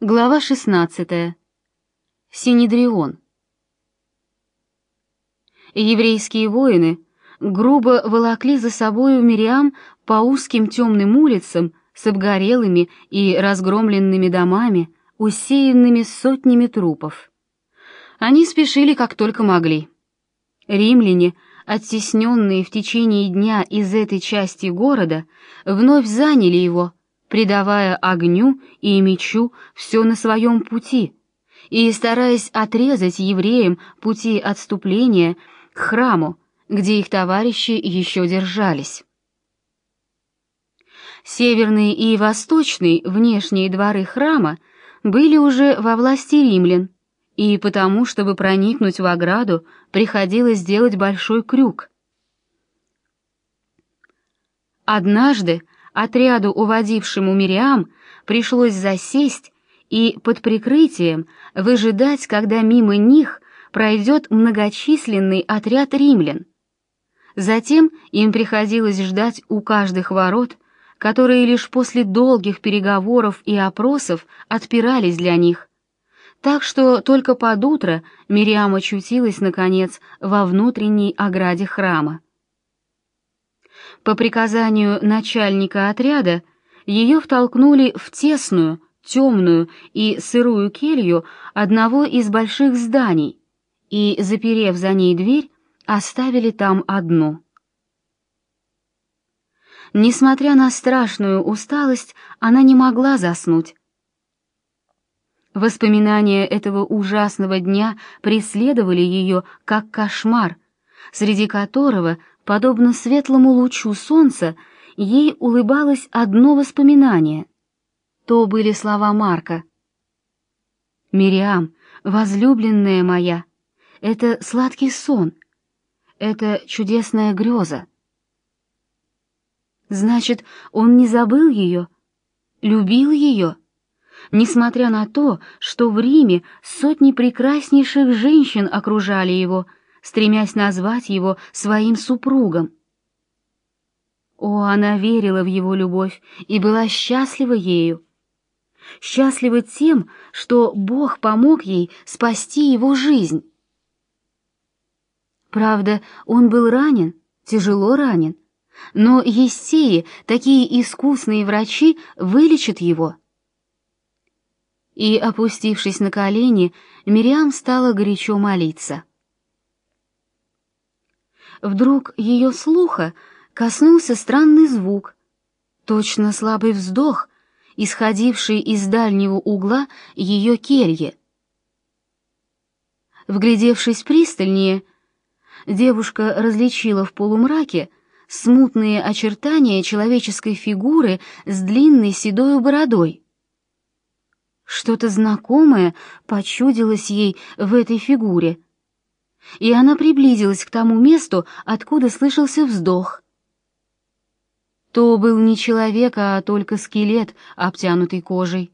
Глава 16. Синедрион. Еврейские воины грубо волокли за собою Мириам по узким темным улицам с обгорелыми и разгромленными домами, усеянными сотнями трупов. Они спешили как только могли. Римляне, оттесненные в течение дня из этой части города, вновь заняли его — придавая огню и мечу все на своем пути и стараясь отрезать евреям пути отступления к храму, где их товарищи еще держались. Северные и восточные внешние дворы храма были уже во власти римлян, и потому, чтобы проникнуть в ограду, приходилось сделать большой крюк. Однажды Отряду, уводившему Мириам, пришлось засесть и под прикрытием выжидать, когда мимо них пройдет многочисленный отряд римлян. Затем им приходилось ждать у каждых ворот, которые лишь после долгих переговоров и опросов отпирались для них. Так что только под утро Мириам очутилась, наконец, во внутренней ограде храма. По приказанию начальника отряда ее втолкнули в тесную, темную и сырую келью одного из больших зданий и, заперев за ней дверь, оставили там одну. Несмотря на страшную усталость, она не могла заснуть. Воспоминания этого ужасного дня преследовали ее как кошмар, среди которого Подобно светлому лучу солнца, ей улыбалось одно воспоминание. То были слова Марка. «Мириам, возлюбленная моя, это сладкий сон, это чудесная греза». Значит, он не забыл ее, любил ее, несмотря на то, что в Риме сотни прекраснейших женщин окружали его — стремясь назвать его своим супругом. О, она верила в его любовь и была счастлива ею. Счастлива тем, что Бог помог ей спасти его жизнь. Правда, он был ранен, тяжело ранен, но Естеи, такие искусные врачи, вылечат его. И, опустившись на колени, Мириам стала горячо молиться. Вдруг ее слуха коснулся странный звук, точно слабый вздох, исходивший из дальнего угла ее кельи. Вглядевшись пристальнее, девушка различила в полумраке смутные очертания человеческой фигуры с длинной седой бородой. Что-то знакомое почудилось ей в этой фигуре — и она приблизилась к тому месту, откуда слышался вздох. То был не человек, а только скелет, обтянутый кожей.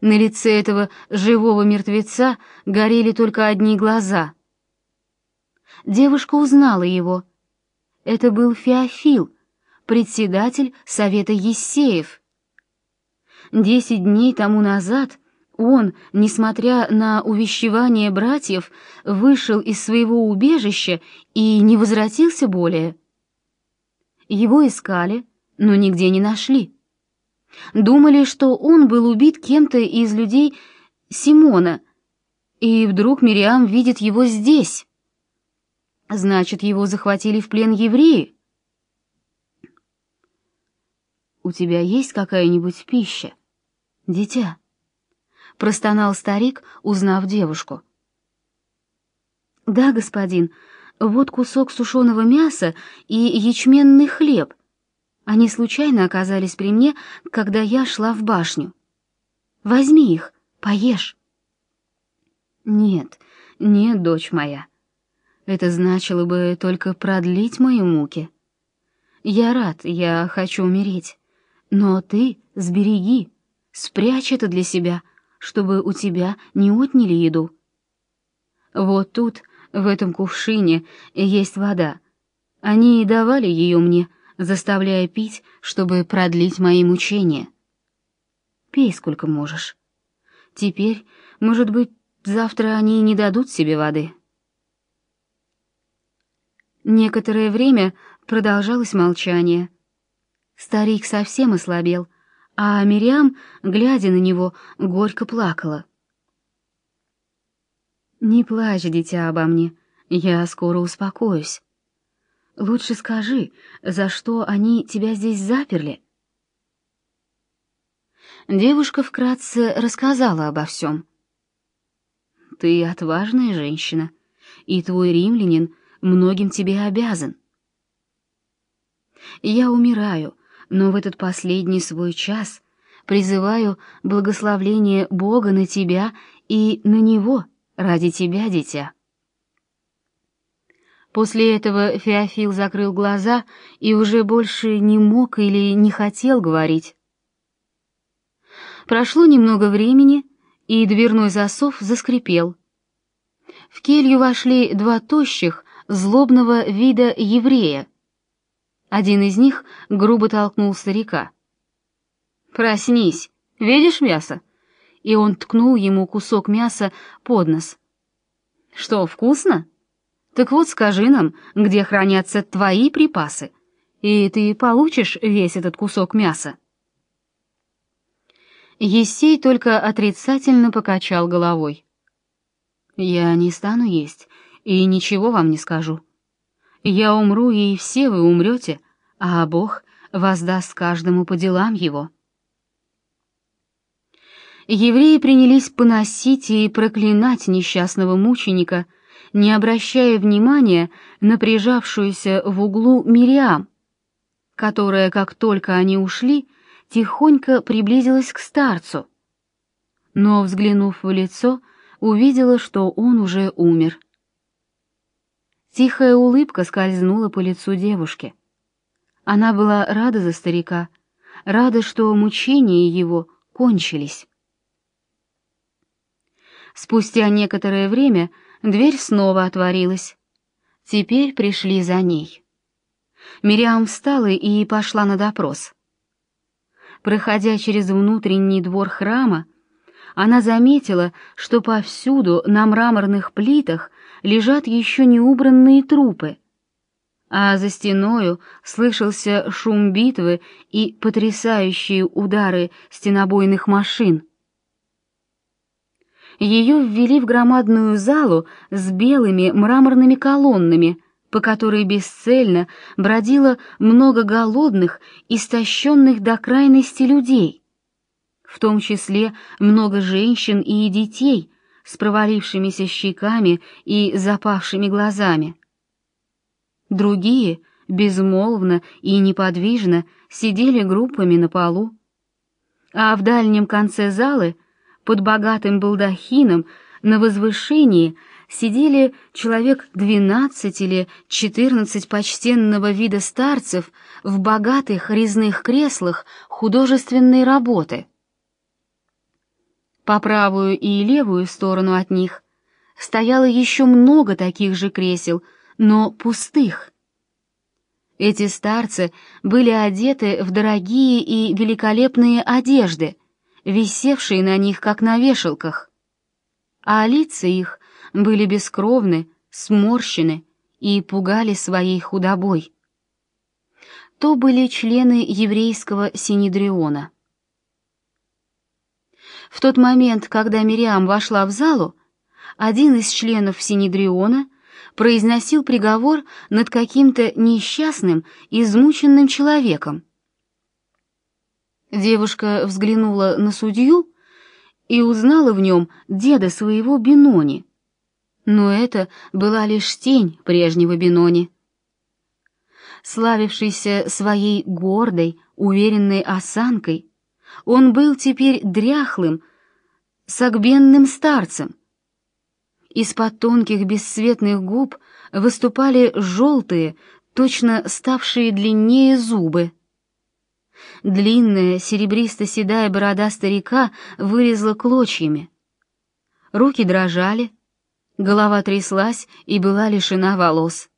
На лице этого живого мертвеца горели только одни глаза. Девушка узнала его. Это был Феофил, председатель Совета Ессеев. Десять дней тому назад он, несмотря на увещевание братьев, вышел из своего убежища и не возвратился более. Его искали, но нигде не нашли. Думали, что он был убит кем-то из людей Симона, и вдруг Мириам видит его здесь. Значит, его захватили в плен евреи. «У тебя есть какая-нибудь пища, дитя?» Простонал старик, узнав девушку. Да, господин, вот кусок сушеного мяса и ячменный хлеб. Они случайно оказались при мне, когда я шла в башню. Возьми их, поешь. Нет, нет, дочь моя. Это значило бы только продлить мои муки. Я рад, я хочу умереть. Но ты сбереги, спрячь это для себя, чтобы у тебя не отняли еду. Вот тут, в этом кувшине, есть вода. Они и давали ее мне, заставляя пить, чтобы продлить мои мучения. Пей сколько можешь. Теперь, может быть, завтра они не дадут себе воды. Некоторое время продолжалось молчание. Старик совсем ослабел, а Мириам, глядя на него, горько плакала. «Не плачь, дитя, обо мне, я скоро успокоюсь. Лучше скажи, за что они тебя здесь заперли?» Девушка вкратце рассказала обо всем. «Ты отважная женщина, и твой римлянин многим тебе обязан. Я умираю, но в этот последний свой час призываю благословление Бога на тебя и на него, ради тебя, дитя». После этого Феофил закрыл глаза и уже больше не мог или не хотел говорить. Прошло немного времени, и дверной засов заскрипел. В келью вошли два тощих, злобного вида еврея. Один из них грубо толкнул старика. «Проснись, видишь мясо?» И он ткнул ему кусок мяса под нос. «Что, вкусно? Так вот скажи нам, где хранятся твои припасы, и ты получишь весь этот кусок мяса». Есей только отрицательно покачал головой. «Я не стану есть и ничего вам не скажу. Я умру, и все вы умрете, а Бог воздаст каждому по делам его». Евреи принялись поносить и проклинать несчастного мученика, не обращая внимания на прижавшуюся в углу Мириам, которая, как только они ушли, тихонько приблизилась к старцу, но, взглянув в лицо, увидела, что он уже умер. Тихая улыбка скользнула по лицу девушки. Она была рада за старика, рада, что мучения его кончились. Спустя некоторое время дверь снова отворилась. Теперь пришли за ней. Мириам встала и пошла на допрос. Проходя через внутренний двор храма, она заметила, что повсюду на мраморных плитах лежат еще не убранные трупы, а за стеною слышался шум битвы и потрясающие удары стенобойных машин. Ее ввели в громадную залу с белыми мраморными колоннами — по которой бесцельно бродило много голодных, истощенных до крайности людей, в том числе много женщин и детей с провалившимися щеками и запавшими глазами. Другие, безмолвно и неподвижно, сидели группами на полу, а в дальнем конце залы, под богатым балдахином, на возвышении — сидели человек двенадцать или четырнадцать почтенного вида старцев в богатых резных креслах художественной работы. По правую и левую сторону от них стояло еще много таких же кресел, но пустых. Эти старцы были одеты в дорогие и великолепные одежды, висевшие на них как на вешалках, а лица их были бескровны, сморщены и пугали своей худобой. То были члены еврейского синедриона. В тот момент, когда Мириам вошла в залу, один из членов синедриона произносил приговор над каким-то несчастным, измученным человеком. Девушка взглянула на судью и узнала в нем деда своего Бенони — но это была лишь тень прежнего Бенони. Славившийся своей гордой, уверенной осанкой, он был теперь дряхлым, согбенным старцем. Из-под тонких бесцветных губ выступали желтые, точно ставшие длиннее зубы. Длинная серебристо-седая борода старика вырезала клочьями. Руки дрожали, голова тряслась и была лишена волос.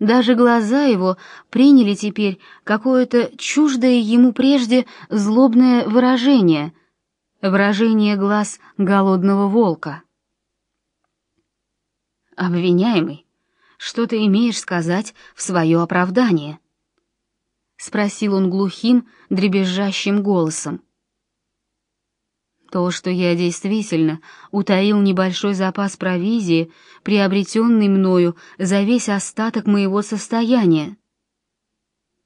Даже глаза его приняли теперь какое-то чуждое ему прежде злобное выражение, выражение глаз голодного волка. «Обвиняемый, что ты имеешь сказать в свое оправдание?» — спросил он глухим, дребезжащим голосом. То, что я действительно утаил небольшой запас провизии, приобретенный мною за весь остаток моего состояния.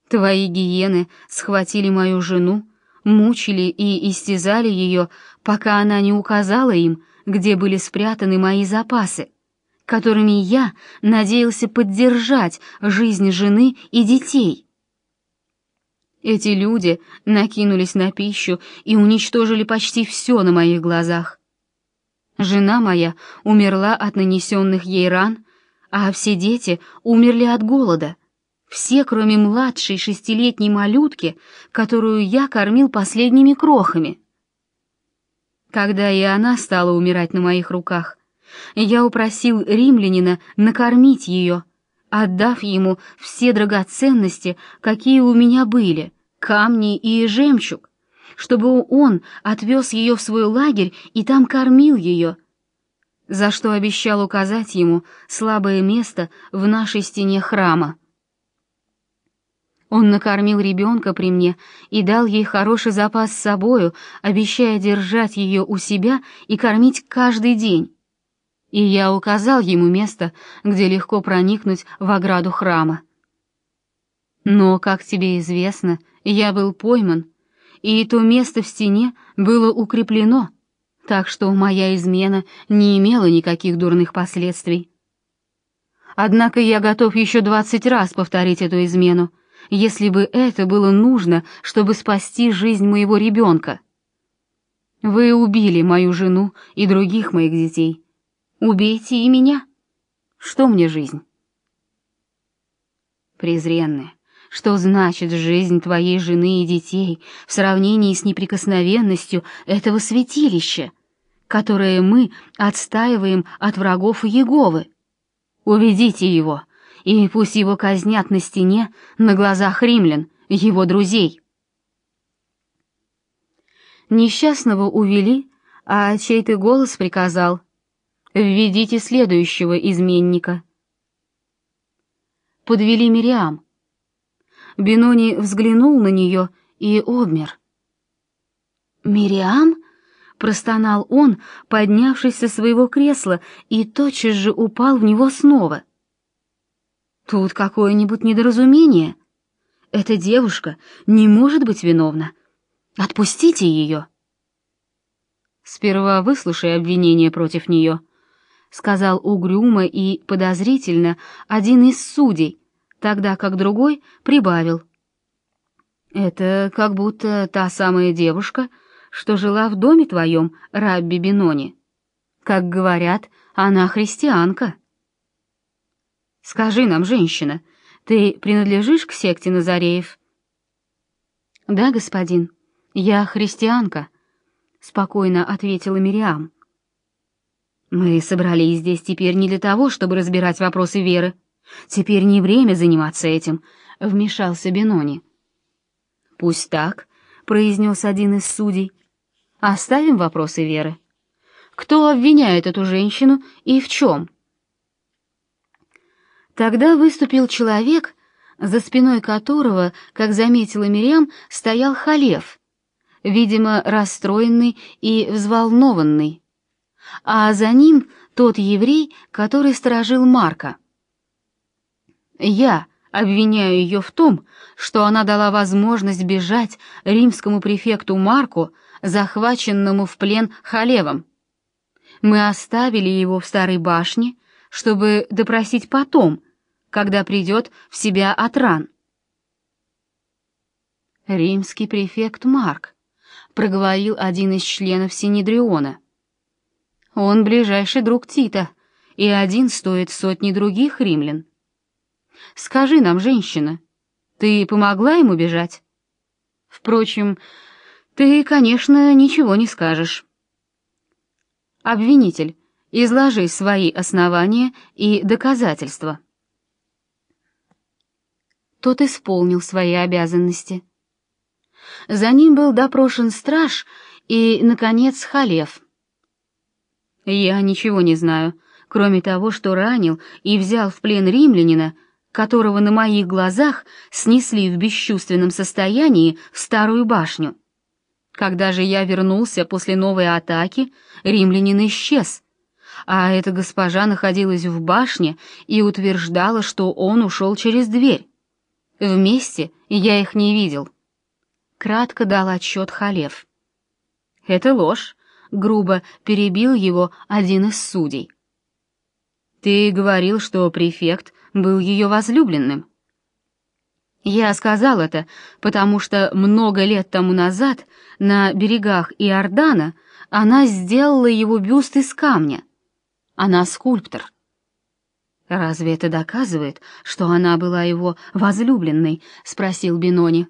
Твои гиены схватили мою жену, мучили и истязали ее, пока она не указала им, где были спрятаны мои запасы, которыми я надеялся поддержать жизнь жены и детей. Эти люди накинулись на пищу и уничтожили почти все на моих глазах. Жена моя умерла от нанесенных ей ран, а все дети умерли от голода. Все, кроме младшей шестилетней малютки, которую я кормил последними крохами. Когда и она стала умирать на моих руках, я упросил римлянина накормить ее, отдав ему все драгоценности, какие у меня были, камни и жемчуг, чтобы он отвез ее в свой лагерь и там кормил ее, за что обещал указать ему слабое место в нашей стене храма. Он накормил ребенка при мне и дал ей хороший запас с собою, обещая держать ее у себя и кормить каждый день. И я указал ему место, где легко проникнуть в ограду храма. Но, как тебе известно, я был пойман, и то место в стене было укреплено, так что моя измена не имела никаких дурных последствий. Однако я готов еще двадцать раз повторить эту измену, если бы это было нужно, чтобы спасти жизнь моего ребенка. Вы убили мою жену и других моих детей. Убейте и меня. Что мне жизнь? Презренная, что значит жизнь твоей жены и детей в сравнении с неприкосновенностью этого святилища, которое мы отстаиваем от врагов Иеговы? Уведите его, и пусть его казнят на стене на глазах римлян, его друзей. Несчастного увели, а чей-то голос приказал «Введите следующего изменника». Подвели Мириам, Бенони взглянул на нее и обмер. «Мириам?» — простонал он, поднявшись со своего кресла, и тотчас же упал в него снова. «Тут какое-нибудь недоразумение. Эта девушка не может быть виновна. Отпустите ее!» «Сперва выслушай обвинение против нее», — сказал угрюмо и подозрительно один из судей, тогда как другой прибавил. «Это как будто та самая девушка, что жила в доме твоем, Рабби Бинони. Как говорят, она христианка». «Скажи нам, женщина, ты принадлежишь к секте Назареев?» «Да, господин, я христианка», — спокойно ответила Мириам. «Мы собрались здесь теперь не для того, чтобы разбирать вопросы веры», Теперь не время заниматься этим, вмешался Бенони. Пусть так, произнес один из судей. Оставим вопросы Веры. Кто обвиняет эту женщину и в чем? Тогда выступил человек, за спиной которого, как заметила Мириам, стоял Халев, видимо, расстроенный и взволнованный, а за ним тот еврей, который сторожил Марка. Я обвиняю ее в том, что она дала возможность бежать римскому префекту Марку, захваченному в плен Халевом. Мы оставили его в старой башне, чтобы допросить потом, когда придет в себя от ран. Римский префект Марк, проговорил один из членов Синедриона. Он ближайший друг Тита, и один стоит сотни других римлян. Скажи нам, женщина, ты помогла ему бежать? Впрочем, ты, конечно, ничего не скажешь. Обвинитель, изложи свои основания и доказательства. Тот исполнил свои обязанности. За ним был допрошен страж и, наконец, Халев. Я ничего не знаю, кроме того, что ранил и взял в плен римлянина, которого на моих глазах снесли в бесчувственном состоянии в старую башню. Когда же я вернулся после новой атаки, римлянин исчез, а эта госпожа находилась в башне и утверждала, что он ушел через дверь. Вместе я их не видел. Кратко дал отчет Халев. «Это ложь», — грубо перебил его один из судей. «Ты говорил, что префект был ее возлюбленным». Я сказал это, потому что много лет тому назад на берегах Иордана она сделала его бюст из камня. Она скульптор. Разве это доказывает, что она была его возлюбленной? спросил Бинони.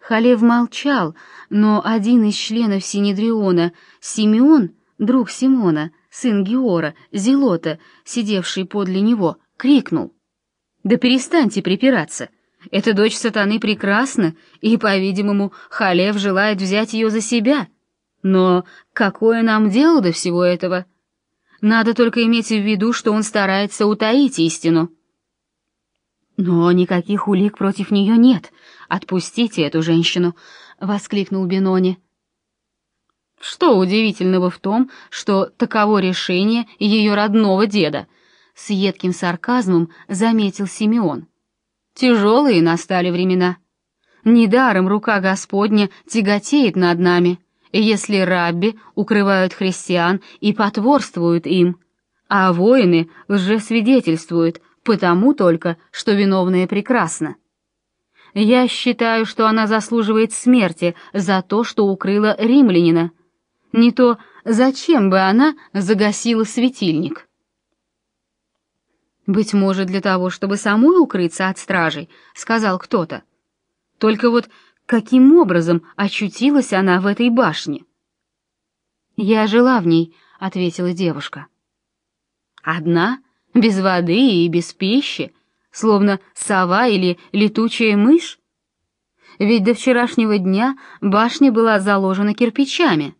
Халев молчал, но один из членов Синедриона, Симеон, друг Симона, сын Геора, Зелота, сидевший подле него, крикнул: "Да перестаньте припираться! Эта дочь сатаны прекрасна, и, по-видимому, Халев желает взять ее за себя. Но какое нам дело до всего этого?" Надо только иметь в виду, что он старается утаить истину. Но никаких улик против нее нет. Отпустите эту женщину, воскликнул Бенони. Что удивительного в том, что таково решение ее родного деда? С едким сарказмом заметил Симеон. Тяжелые настали времена. Недаром рука Господня тяготеет над нами если рабби укрывают христиан и потворствуют им, а воины лжесвидетельствуют, потому только, что виновные прекрасно. Я считаю, что она заслуживает смерти за то, что укрыла римлянина. Не то зачем бы она загасила светильник? Быть может, для того, чтобы самой укрыться от стражей, сказал кто-то. Только вот Каким образом очутилась она в этой башне? Я жила в ней, ответила девушка. Одна, без воды и без пищи, словно сова или летучая мышь? Ведь до вчерашнего дня башня была заложена кирпичами.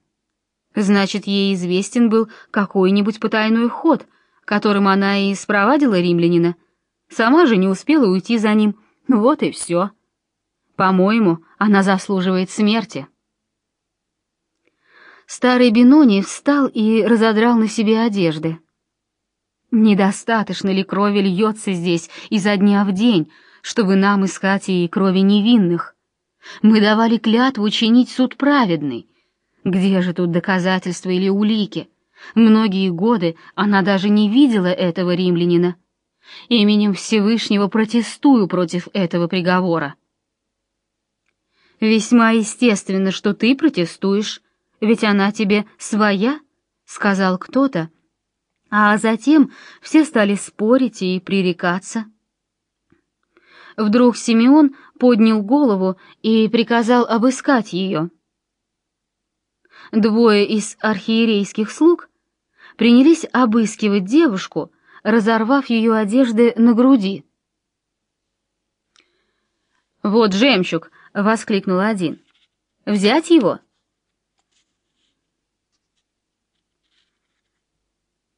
Значит, ей известен был какой-нибудь потайной ход, которым она и спровадила римлянина. Сама же не успела уйти за ним. Вот и все. По-моему, она заслуживает смерти. Старый Бинони встал и разодрал на себе одежды. Недостаточно ли крови льется здесь изо дня в день, чтобы нам искать и крови невинных? Мы давали клятву чинить суд праведный. Где же тут доказательства или улики? Многие годы она даже не видела этого римлянина. Именем Всевышнего протестую против этого приговора. Весьма естественно, что ты протестуешь, ведь она тебе своя, сказал кто-то. А затем все стали спорить и пререкаться. Вдруг Симеон поднял голову и приказал обыскать ее. Двое из архиерейских слуг принялись обыскивать девушку, разорвав ее одежды на груди. «Вот жемчуг!» — воскликнул один. «Взять его?»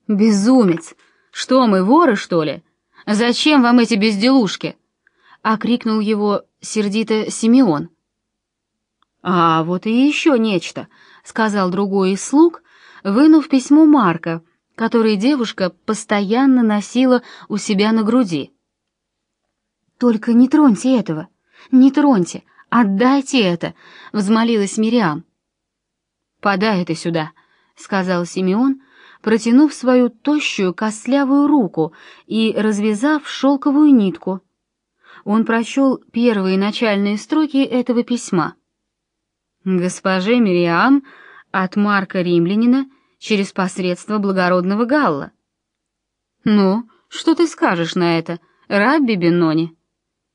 «Безумец! Что мы, воры, что ли? Зачем вам эти безделушки?» — окрикнул его сердито Симеон. «А вот и еще нечто», — сказал другой из слуг, вынув письмо Марка, которое девушка постоянно носила у себя на груди. «Только не троньте этого, не троньте, «Отдайте это!» — взмолилась Мириам. «Подай это сюда», — сказал Симеон, протянув свою тощую костлявую руку и развязав шелковую нитку. Он прочел первые начальные строки этого письма. «Госпоже Мириам от Марка Римлянина через посредство благородного Галла». «Ну, что ты скажешь на это, Рабби Беннони?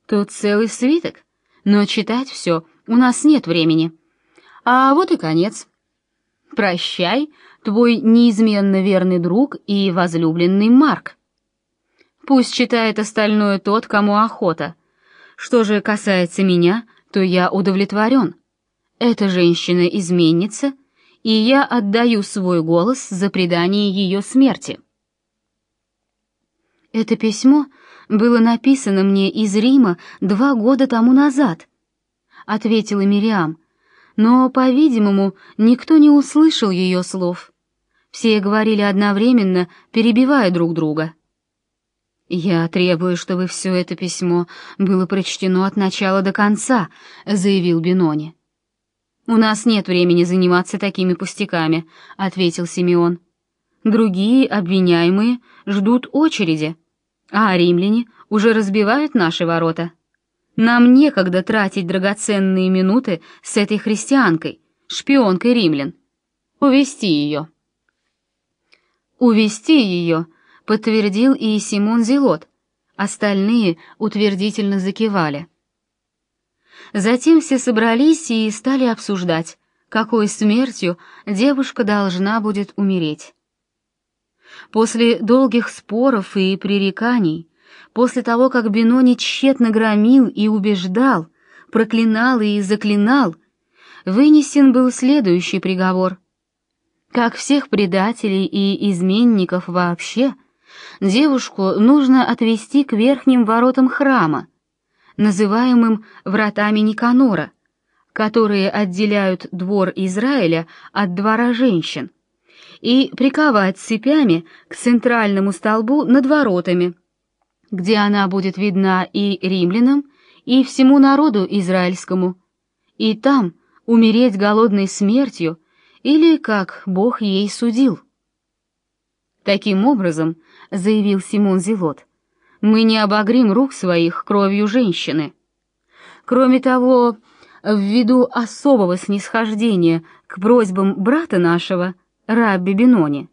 Тут целый свиток» но читать все у нас нет времени. А вот и конец. Прощай, твой неизменно верный друг и возлюбленный Марк. Пусть читает остальное тот, кому охота. Что же касается меня, то я удовлетворен. Эта женщина изменница, и я отдаю свой голос за предание ее смерти. Это письмо было написано мне из Рима два года тому назад, ответила Мириам. Но, по-видимому, никто не услышал ее слов. Все говорили одновременно, перебивая друг друга. «Я требую, чтобы все это письмо было прочтено от начала до конца», — заявил Бинони. «У нас нет времени заниматься такими пустяками», — ответил Симеон. «Другие обвиняемые ждут очереди, а римляне уже разбивают наши ворота. Нам некогда тратить драгоценные минуты с этой христианкой, шпионкой римлян. Увести ее». «Увести ее», — подтвердил и Симон Зелот. Остальные утвердительно закивали. Затем все собрались и стали обсуждать, какой смертью девушка должна будет умереть. После долгих споров и пререканий, после того, как Бенони тщетно громил и убеждал, проклинал и заклинал, вынесен был следующий приговор. Как всех предателей и изменников вообще — девушку нужно отвести к верхним воротам храма, называемым вратами Никанора, которые отделяют двор Израиля от двора женщин, и приковать цепями к центральному столбу над воротами, где она будет видна и римлянам, и всему народу израильскому, и там умереть голодной смертью или как Бог ей судил. Таким образом, — заявил Симон Зелот. «Мы не обогрим рук своих кровью женщины. Кроме того, ввиду особого снисхождения к просьбам брата нашего, Рабби Бенони,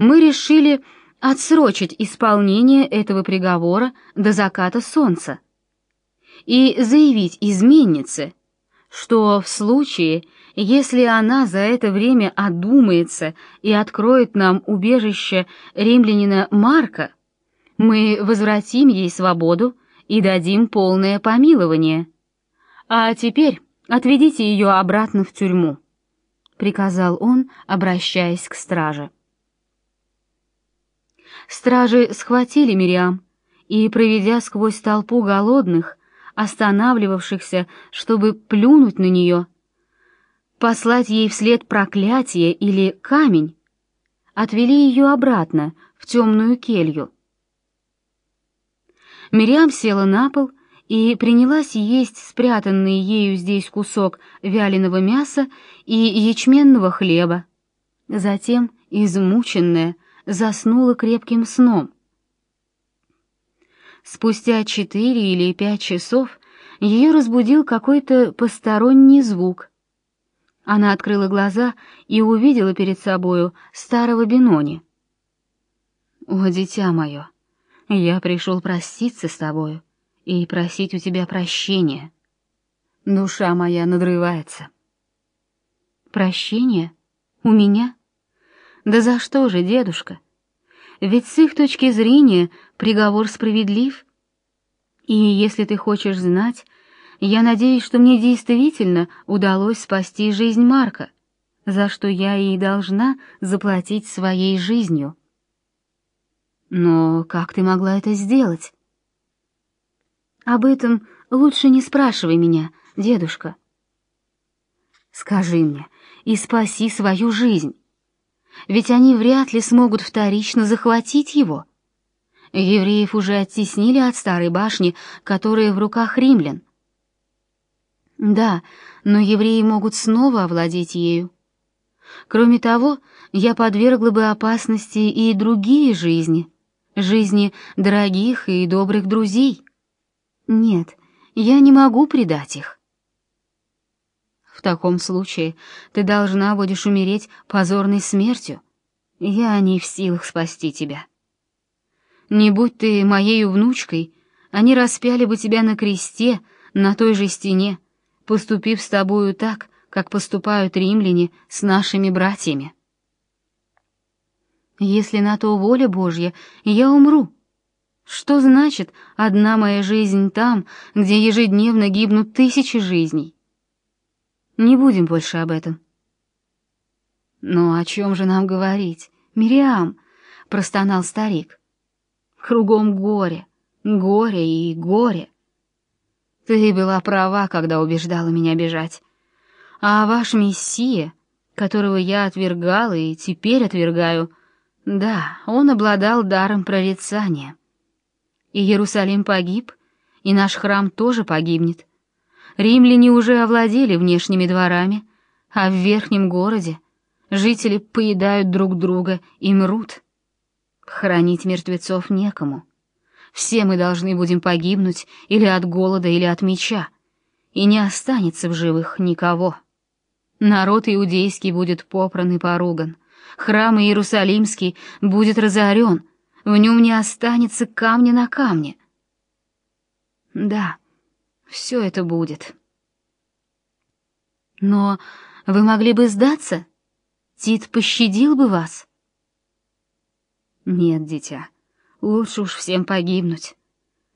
мы решили отсрочить исполнение этого приговора до заката солнца и заявить изменнице, что в случае, если она за это время одумается и откроет нам убежище римлянина Марка, мы возвратим ей свободу и дадим полное помилование. А теперь отведите ее обратно в тюрьму, приказал он, обращаясь к страже. Стражи схватили Мириам и, проведя сквозь толпу голодных, останавливавшихся, чтобы плюнуть на нее, послать ей вслед проклятие или камень, отвели ее обратно в темную келью. Мириам села на пол и принялась есть спрятанный ею здесь кусок вяленого мяса и ячменного хлеба. Затем, измученная, заснула крепким сном. Спустя четыре или пять часов ее разбудил какой-то посторонний звук — она открыла глаза и увидела перед собою старого Бенони. «О, дитя мое, я пришел проститься с тобою и просить у тебя прощения. Душа моя надрывается». «Прощение? У меня? Да за что же, дедушка? Ведь с их точки зрения приговор справедлив. И если ты хочешь знать, я надеюсь, что мне действительно удалось спасти жизнь Марка, за что я и должна заплатить своей жизнью. Но как ты могла это сделать? Об этом лучше не спрашивай меня, дедушка. Скажи мне и спаси свою жизнь. Ведь они вряд ли смогут вторично захватить его. Евреев уже оттеснили от старой башни, которая в руках римлян. Да, но евреи могут снова овладеть ею. Кроме того, я подвергла бы опасности и другие жизни, жизни дорогих и добрых друзей. Нет, я не могу предать их. В таком случае ты должна будешь умереть позорной смертью. Я не в силах спасти тебя. Не будь ты моей внучкой, они распяли бы тебя на кресте на той же стене, поступив с тобою так, как поступают римляне с нашими братьями. Если на то воля Божья, я умру. Что значит одна моя жизнь там, где ежедневно гибнут тысячи жизней? Не будем больше об этом. Ну о чем же нам говорить, Мириам? простонал старик. Кругом горе, горе и горе. Ты была права, когда убеждала меня бежать. А ваш мессия, которого я отвергала и теперь отвергаю, да, он обладал даром прорицания. И Иерусалим погиб, и наш храм тоже погибнет. Римляне уже овладели внешними дворами, а в верхнем городе жители поедают друг друга и мрут. Хранить мертвецов некому. Все мы должны будем погибнуть или от голода, или от меча, и не останется в живых никого. Народ иудейский будет попран и поруган, храм Иерусалимский будет разорен, в нем не останется камня на камне. Да, все это будет. Но вы могли бы сдаться? Тит пощадил бы вас. Нет, дитя, лучше уж всем погибнуть.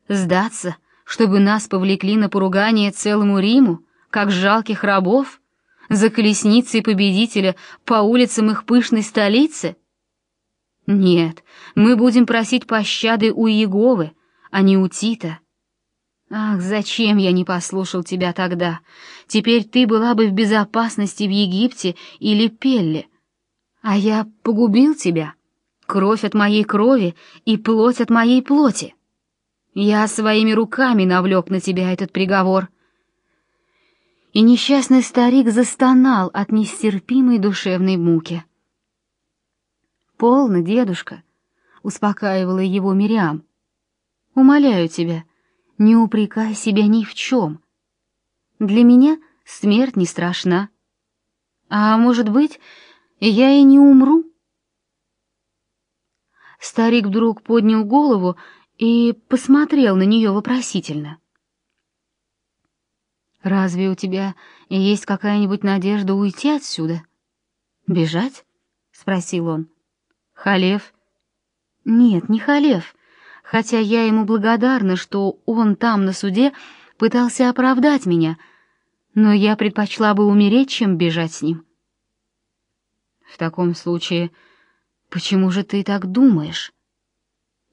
Сдаться, чтобы нас повлекли на поругание целому Риму, как жалких рабов, за колесницей победителя по улицам их пышной столицы? Нет, мы будем просить пощады у Иеговы, а не у Тита. Ах, зачем я не послушал тебя тогда? Теперь ты была бы в безопасности в Египте или Пелле, а я погубил тебя кровь от моей крови и плоть от моей плоти. Я своими руками навлек на тебя этот приговор. И несчастный старик застонал от нестерпимой душевной муки. «Полно, дедушка», — успокаивала его Мириам. «Умоляю тебя, не упрекай себя ни в чем. Для меня смерть не страшна. А может быть, я и не умру?» Старик вдруг поднял голову и посмотрел на нее вопросительно. «Разве у тебя есть какая-нибудь надежда уйти отсюда? Бежать?» — спросил он. «Халев?» «Нет, не Халев, хотя я ему благодарна, что он там на суде пытался оправдать меня, но я предпочла бы умереть, чем бежать с ним». «В таком случае...» Почему же ты так думаешь?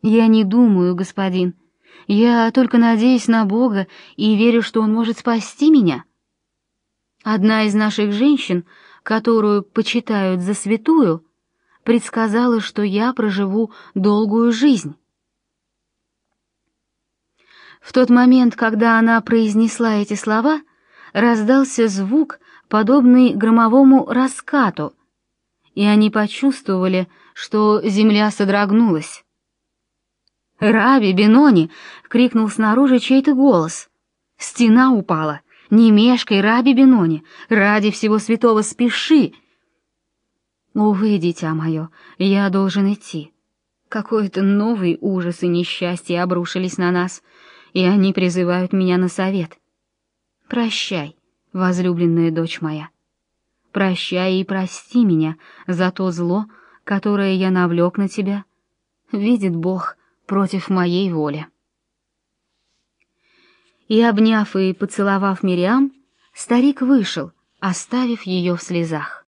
Я не думаю, господин. Я только надеюсь на Бога и верю, что он может спасти меня. Одна из наших женщин, которую почитают за святую, предсказала, что я проживу долгую жизнь. В тот момент, когда она произнесла эти слова, раздался звук, подобный громовому раскату, и они почувствовали, что земля содрогнулась. «Раби, Бенони!» — крикнул снаружи чей-то голос. «Стена упала! Не мешкай, Раби Бенони! Ради всего святого спеши!» «Увы, дитя мое, я должен идти. Какой-то новый ужас и несчастье обрушились на нас, и они призывают меня на совет. Прощай, возлюбленная дочь моя. Прощай и прости меня за то зло, которое я навлек на тебя, видит Бог против моей воли. И обняв и поцеловав Мириам, старик вышел, оставив ее в слезах.